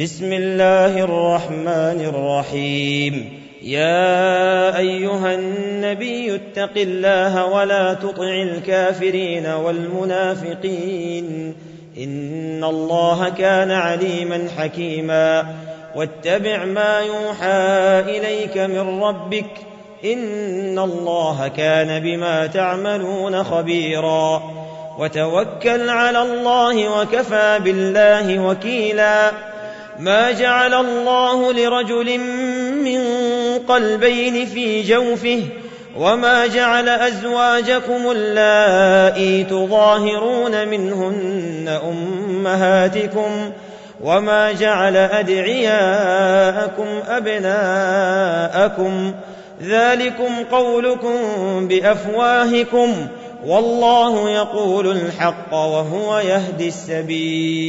بسم الله الرحمن الرحيم. يا أيها النبي اتق الله ولا تطع الكافرين والمنافقين. إن الله كان عليما حكيما. واتبع ما يوحى إليك من ربك. إن الله كان بما تعملون خبيرا. وتوكل على الله وكفى بالله وكيلا. ما جعل الله لرجل من قلبين في جوفه وما جعل أزواجكم اللائي تظاهرون منهن أمهاتكم وما جعل أدعياءكم أبناءكم ذلكم قولكم بأفواهكم والله يقول الحق وهو يهدي السبيل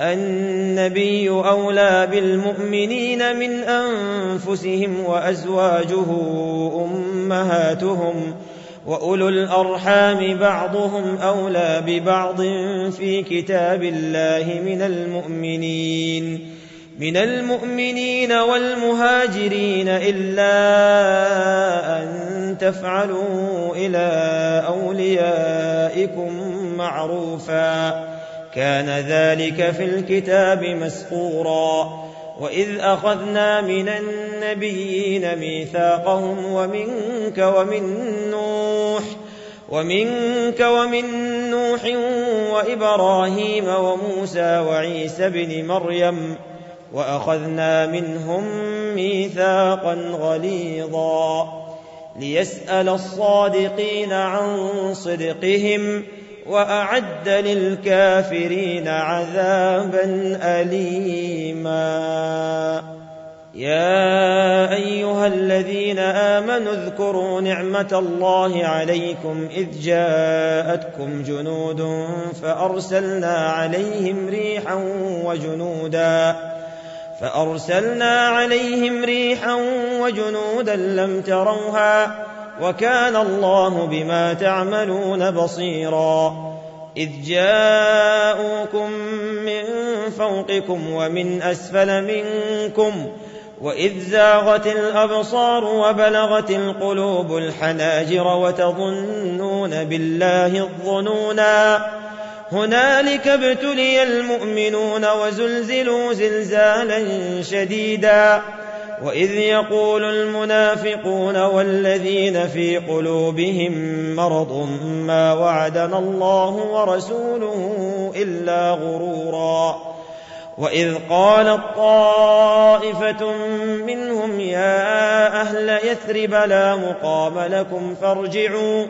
النبي أولى بالمؤمنين من أنفسهم وأزواجه أمهاتهم وأولو الأرحام بعضهم أولى ببعض في كتاب الله من المؤمنين من المؤمنين والمهاجرين إلا أن تفعلوا إلى أوليائكم معروفا كان ذلك في الكتاب مسطورا. وإذ أخذنا من النبيين ميثاقهم ومنك ومن نوح ومنك ومن نوح وإبراهيم وموسى وعيسى بن مريم وأخذنا منهم ميثاقا غليظا. ليسأل الصادقين عن صدقهم وأعد للكافرين عذابا أليما. يا أيها الذين آمنوا اذكروا نعمة الله عليكم إذ جاءتكم جنود فأرسلنا عليهم ريحا وجنودا فأرسلنا عليهم ريحا وجنودا لم تروها وكان الله بما تعملون بصيرا. إذ جاءوكم من فوقكم ومن أسفل منكم وإذ زاغت الأبصار وبلغت القلوب الحناجر وتظنون بالله الظنونا. هنالك ابتلي المؤمنون وزلزلوا زلزالا شديدا. واذ يقول المنافقون والذين في قلوبهم مرض ما وعدنا الله ورسوله الا غرورا واذ قالت طائفه منهم يا أهل يثرب لا مقام لكم فارجعوا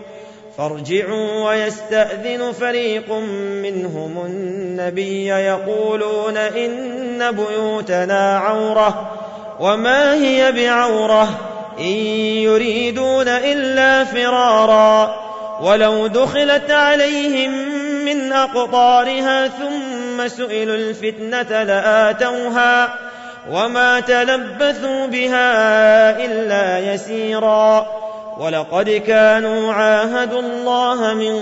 فارجعوا ويستاذن فريق منهم النبي يقولون ان بيوتنا عوره وما هي بعورة إن يريدون إلا فرارا ولو دخلت عليهم من أقطارها ثم سئلوا الفتنة لآتوها وما تلبثوا بها إلا يسيرا ولقد كانوا عاهدوا الله من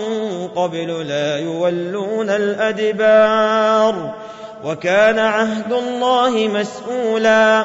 قبل لا يولون الأدبار وكان عهد الله مسؤولا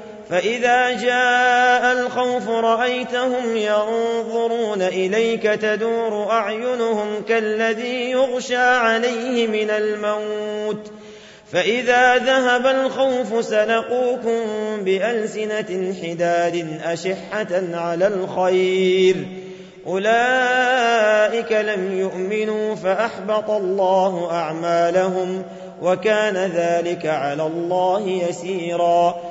فإذا جاء الخوف رأيتهم ينظرون إليك تدور أعينهم كالذي يغشى عليه من الموت فإذا ذهب الخوف سلقوكم بألسنة حداد أشحة على الخير أولئك لم يؤمنوا فأحبط الله أعمالهم وكان ذلك على الله يسيرا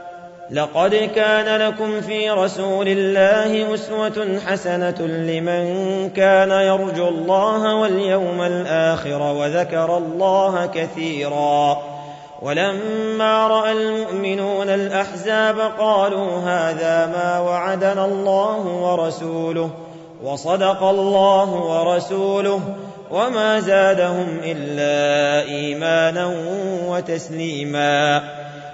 لقد كان لكم في رسول الله أسوة حسنة لمن كان يرجو الله واليوم الآخر وذكر الله كثيرا ولما رأى المؤمنون الأحزاب قالوا هذا ما وعدنا الله ورسوله وصدق الله ورسوله وما زادهم إلا إيمانا وتسليما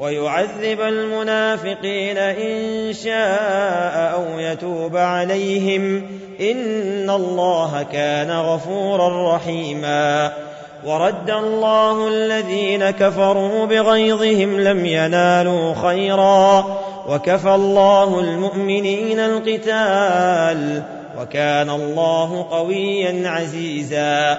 ويعذب المنافقين إن شاء أو يتوب عليهم إن الله كان غفورا رحيما ورد الله الذين كفروا بغيظهم لم ينالوا خيرا وكفى الله المؤمنين القتال وكان الله قويا عزيزا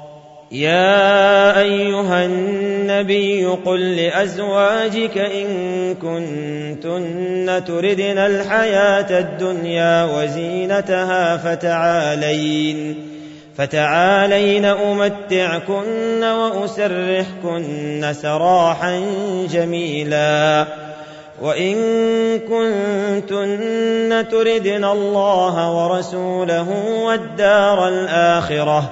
يا أيها النبي قل لأزواجك إن كنتن تردن الحياة الدنيا وزينتها فتعالين فتعالين أمتعكن وأسرحكن سراحا جميلا وإن كنتن تردن الله ورسوله والدار الآخرة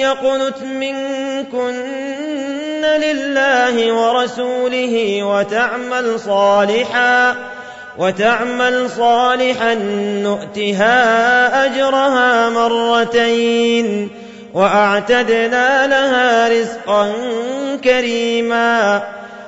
يقنت منكن لله ورسوله وتعمل صالحا وتعمل صالحا نؤتها أجرها مرتين وأعتدنا لها رزقا كريما.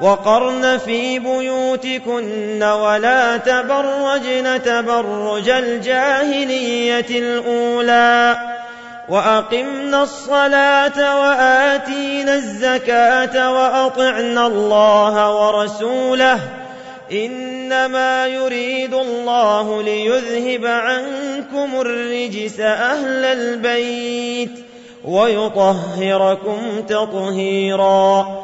وقرن في بيوتكن ولا تبرجن تبرج الجاهلية الأولى وأقمنا الصلاة وآتينا الزكاة وأطعنا الله ورسوله إنما يريد الله ليذهب عنكم الرجس أهل البيت ويطهركم تطهيرا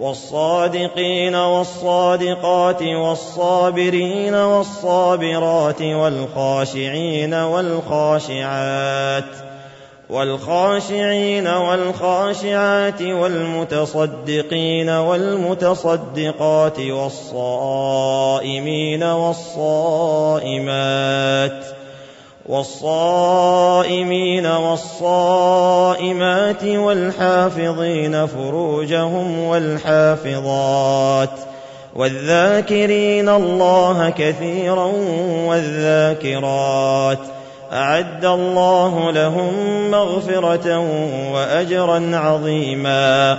والصادقين والصادقات والصابرين والصابرات والخاشعين والخاشعات والخاشعين والخاشعات والمتصدقين والمتصدقات والصائمين والصائمات والصائمين والصائمات والحافظين فروجهم والحافظات والذاكرين الله كثيرا والذاكرات أعد الله لهم مغفرة واجرا عظيما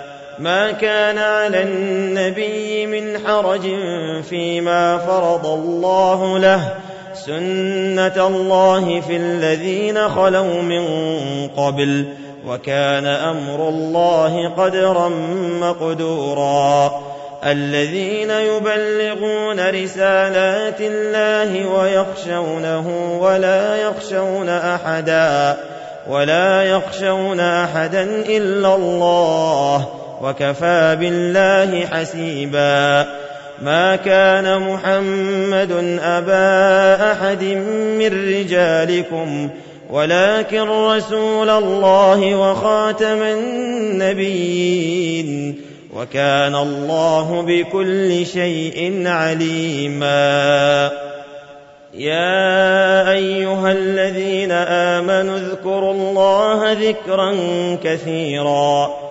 ما كان على النبي من حرج فيما فرض الله له. سنة الله في الذين خلوا من قبل وكان أمر الله قدرا مقدورا. الذين يبلغون رسالات الله ويخشونه ولا يخشون أحدا ولا يخشون أحدا إلا الله. وكفى بالله حسيبا. ما كان محمد أبا أحد من رجالكم ولكن رسول الله وخاتم النبيين. وكان الله بكل شيء عليما. يا أيها الذين آمنوا اذكروا الله ذكرا كثيرا.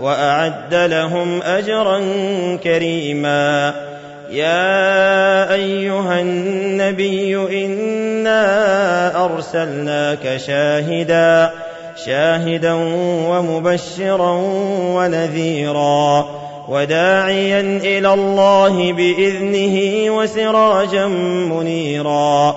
وأعد لهم أجرا كريما. يا أيها النبي إنا أرسلناك شاهدا شاهدا ومبشرا ونذيرا وداعيا إلى الله بإذنه وسراجا منيرا.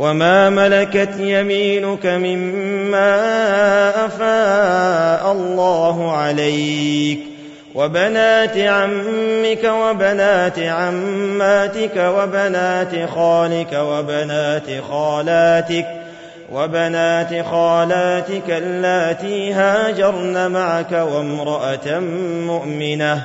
وما ملكت يمينك مما افاء الله عليك وبنات عمك وبنات عماتك وبنات خالك وبنات خالاتك وبنات خالاتك اللاتي هاجرن معك وامرأة مؤمنة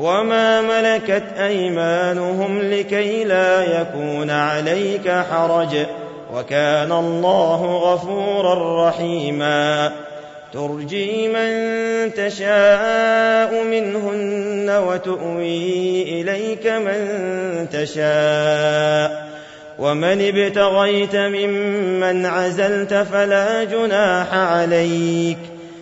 وما ملكت أيمانهم لكي لا يكون عليك حرج وكان الله غفورا رحيما ترجي من تشاء منهن وتؤوي اليك من تشاء ومن ابتغيت ممن عزلت فلا جناح عليك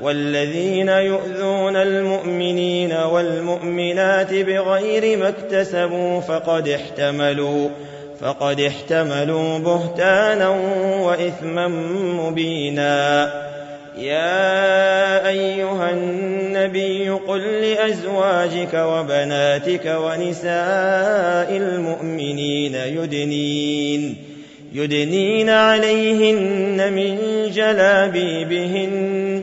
والذين يؤذون المؤمنين والمؤمنات بغير ما اكتسبوا فقد احتملوا فقد احتملوا بهتانا وإثما مبينا. يا أيها النبي قل لأزواجك وبناتك ونساء المؤمنين يدنين يدنين عليهن من جلابيبهن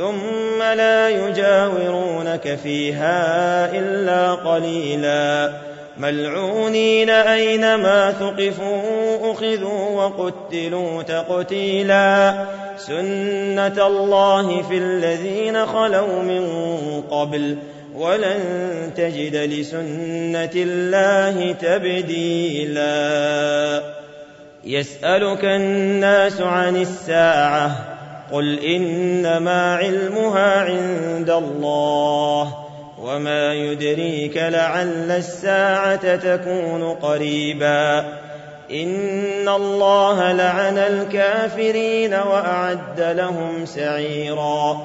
ثم لا يجاورونك فيها إلا قليلا. ملعونين أينما ثقفوا أخذوا وقتلوا تقتيلا. سنة الله في الذين خلوا من قبل ولن تجد لسنة الله تبديلا. يسألك الناس عن الساعة قل إنما علمها عند الله وما يدريك لعل الساعة تكون قريبا إن الله لعن الكافرين وأعد لهم سعيرا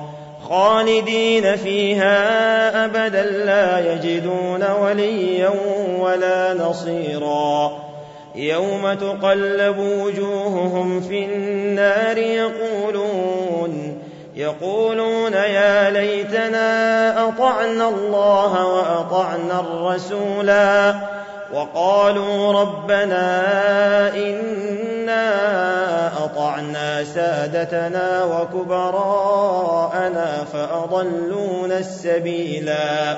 خالدين فيها أبدا لا يجدون وليا ولا نصيرا يوم تقلب وجوههم في النار يقولون يقولون يا ليتنا أطعنا الله وأطعنا الرسولا. وقالوا ربنا إنا أطعنا سادتنا وكبراءنا فأضلونا السبيلا.